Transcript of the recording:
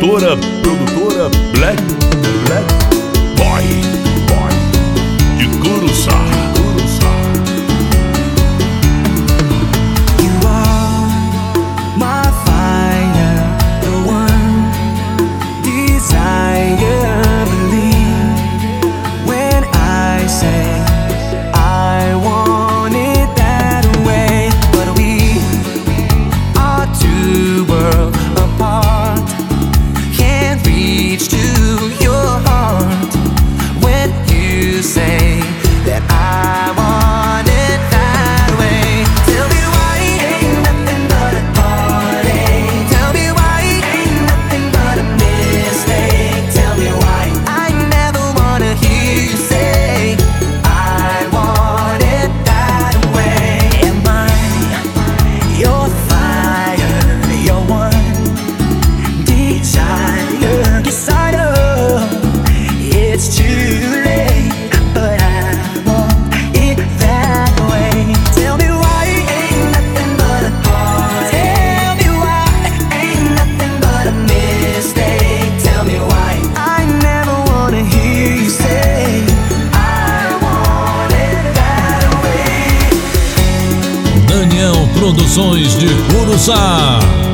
produtora, produtora Black, Black Boy, Boy de Curuçá. Daniel Produções de Curuçá.